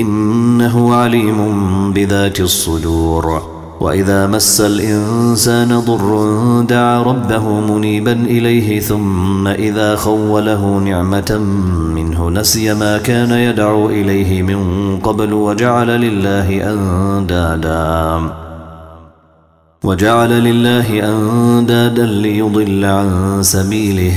إنه عليم بذات الصدور. وإذا مس الإنسان ضر دعا ربه منيبا إليه ثم إذا خوله نعمة منه نسي ما كان يدعو إليه من قبل وجعل لله أندادا. وجعل لله أندادا ليضل عن سبيله.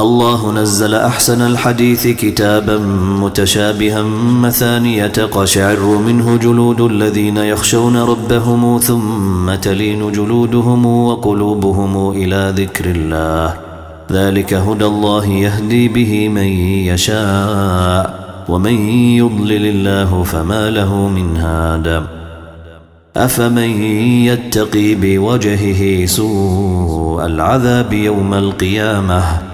الله نزل أحسن الحديث كتابا متشابها مثانية قشعر منه جلود الذين يخشون ربهم ثم تلين جلودهم وقلوبهم إلى ذكر الله. ذلك هدى الله يهدي به من يشاء ومن يضلل الله فما له من هاد. أفمن يتقي بوجهه سوء العذاب يوم القيامة؟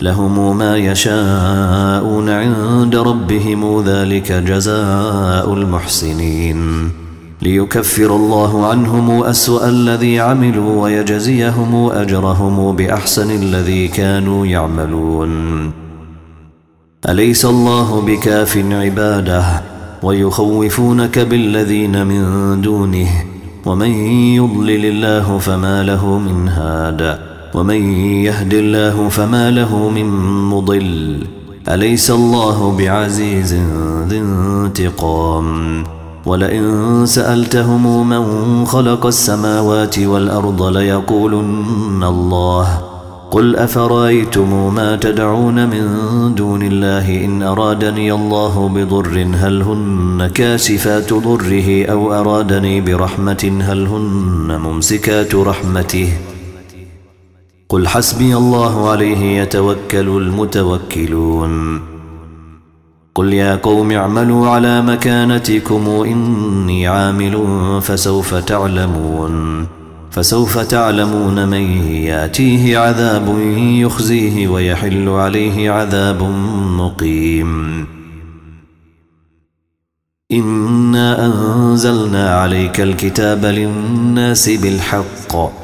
لهم ما يشاءون عند ربهم ذلك جزاء المحسنين. ليكفر الله عنهم أسوأ الذي عملوا ويجزيهم أجرهم بأحسن الذي كانوا يعملون. أليس الله بكاف عباده ويخوفونك بالذين من دونه؟ ومن يضلل الله فما له من هاد. ومن يهد الله فما له من مضل. أليس الله بعزيز ذي انتقام؟ ولئن سألتهم من خلق السماوات والأرض ليقولن الله. قل أفرأيتم ما تدعون من دون الله إن أرادني الله بضر هل هن كاشفات ضره أو أرادني برحمة هل هن ممسكات رحمته؟ قل حسبي الله عليه يتوكل المتوكلون. قل يا قوم اعملوا على مكانتكم إني عامل فسوف تعلمون. فسوف تعلمون من يأتيه عذاب يخزيه ويحل عليه عذاب مقيم. إنا أنزلنا عليك الكتاب للناس بالحق.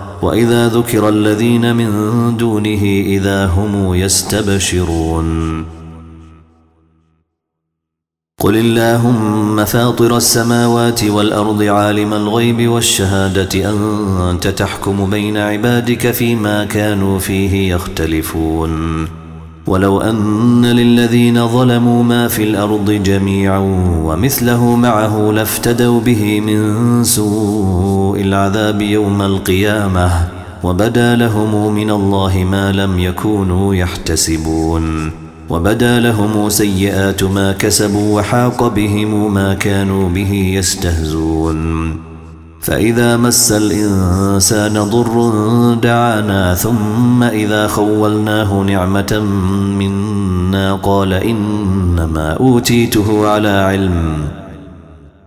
وإذا ذكر الذين من دونه إذا هم يستبشرون. قل اللهم فاطر السماوات والأرض عالم الغيب والشهادة أنت تحكم بين عبادك فيما كانوا فيه يختلفون. ولو أن للذين ظلموا ما في الأرض جميعا ومثله معه لافتدوا به من سوء العذاب يوم القيامة وبدا لهم من الله ما لم يكونوا يحتسبون وبدا لهم سيئات ما كسبوا وحاق بهم ما كانوا به يستهزون فإذا مس الإنسان ضر دعانا ثم إذا خولناه نعمة منا قال إنما أوتيته على علم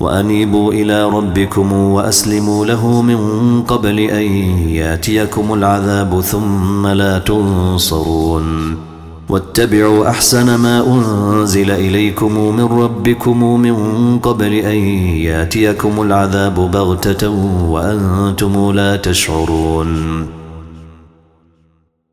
وأنيبوا إلى ربكم وأسلموا له من قبل أن يأتيكم العذاب ثم لا تنصرون. واتبعوا أحسن ما أنزل إليكم من ربكم من قبل أن يأتيكم العذاب بغتة وأنتم لا تشعرون.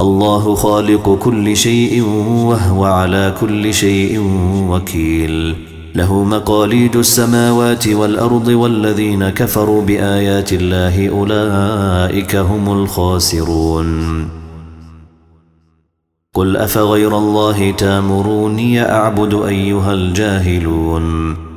الله خالق كل شيء وهو على كل شيء وكيل. له مقاليد السماوات والأرض والذين كفروا بآيات الله أولئك هم الخاسرون. قل أفغير الله تامروني أعبد أيها الجاهلون.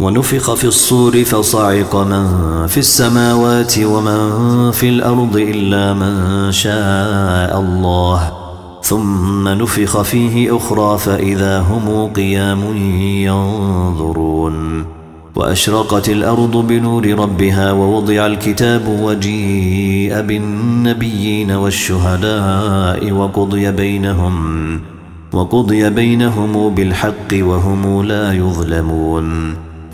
ونفخ في الصور فصعق من في السماوات ومن في الأرض إلا من شاء الله. ثم نفخ فيه أخرى فإذا هم قيام ينظرون. وأشرقت الأرض بنور ربها ووضع الكتاب وجيء بالنبيين والشهداء وقضي بينهم وقضي بينهم بالحق وهم لا يظلمون.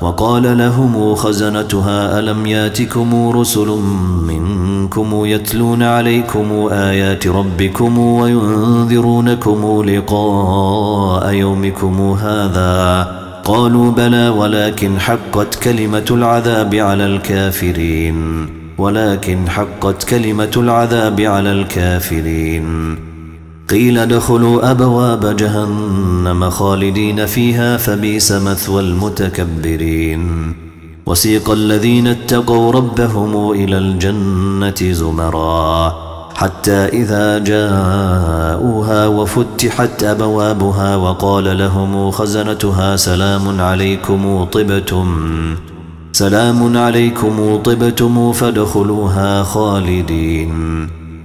وقال لهم خزنتها ألم ياتكم رسل منكم يتلون عليكم آيات ربكم وينذرونكم لقاء يومكم هذا؟ قالوا بلى ولكن حقت كلمة العذاب على الكافرين. ولكن حقت كلمة العذاب على الكافرين. قيل ادخلوا أبواب جهنم خالدين فيها فبيس مثوى المتكبرين. وسيق الذين اتقوا ربهم إلى الجنة زمرا. حتى إذا جاءوها وفتحت أبوابها وقال لهم خزنتها سلام عليكم طبتم. سلام عليكم طبتم فادخلوها خالدين.